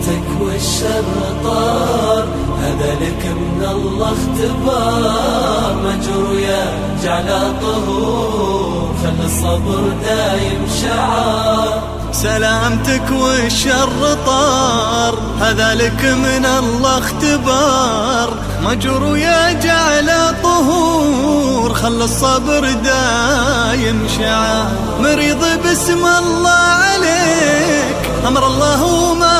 سلامتك والشر طار هذا لك من الله اختبار. مجر يا جعل طهور خل الصبر دايم شعار. سلامتك والشر طار هذا لك من الله اختبار. مجر يا جعل طهور خل الصبر دايم شعار. مريض باسم الله عليك أمر الله ما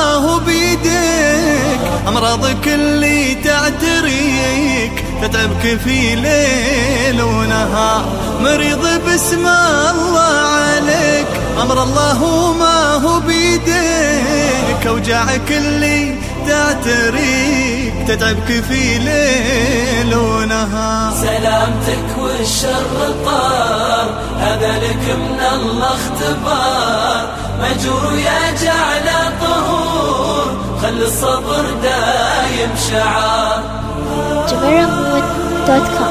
أمراضك اللي تعتريك تتعبك في ليل ونهار. مريض باسم الله عليك أمر الله ما هو بيديك. أوجاعك اللي تعتريك تتعبك في ليل ونهار. سلامتك والشر طار هذا لك من الله اختبار. مجور يا جعل طهور خل الصبر دايم شعار. جبرهود.com سلامتك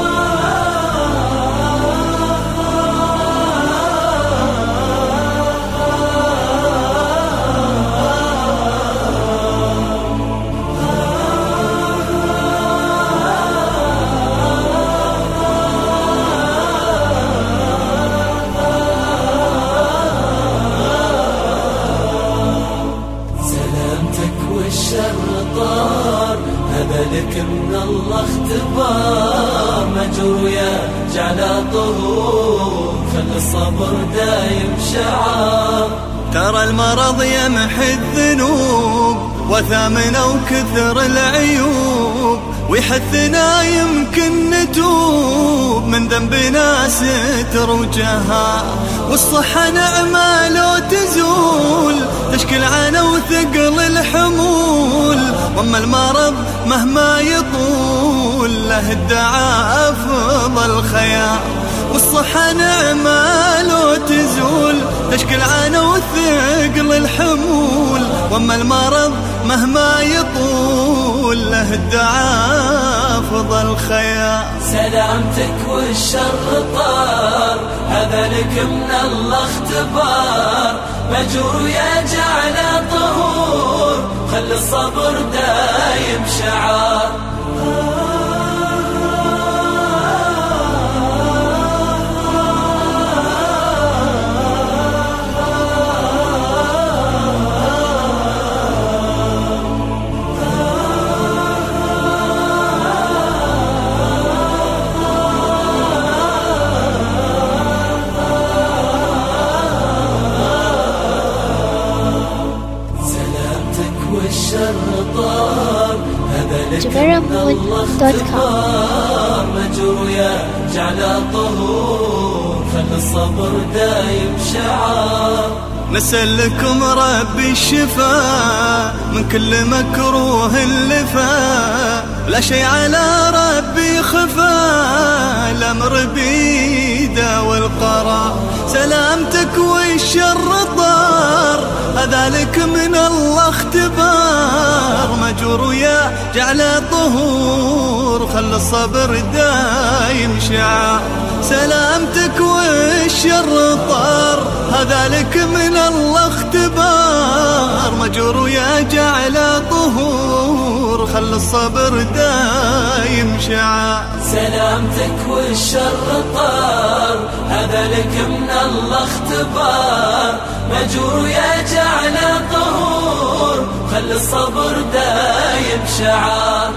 والشر طار هذا لك من الله اختبار. مجر يا جعل طهور خل الصبر دايم شعار. ترى المرض يمحي الذنوب وثامنا وكثر العيوب ويحثنا يمكن نتوب. من ذنبنا ستر وجهاء والصحة نعمة لو تزول. تشكل عنا وثقل الحمول وأما المرض مهما يطول. له الدعاء أفضل خيار والصحة نعمة لو تزول. تشكل عنا وثقل الحمول وأما المرض مهما يطول له الدعاء افضل خيار سلامتك والشر طار هذا لك من الله اختبار. مجور يا جعل طهور خل الصبر دايم شعار. والشر طار هذا لك من الله. اختبار. مجر يا جعل طهور خل الصبر دايم شعار. نسألكم ربي الشفاء من كل مكروه لفاء لا شيء على ربي خفاء الأمر بيده والقرار. سلامتك والشر طار هذا لك من الله اختبار. مجور يا جعل طهور خل الصبر دايم شعار. سلامتك والشر طار. هذا لك من الله اختبار. مجور يا جعل طهور خل الصبر دايم شعار سلامتك والشر طار هذا لك من الله اختبار. مجور يا جعل طهور خل الصبر دايم شعار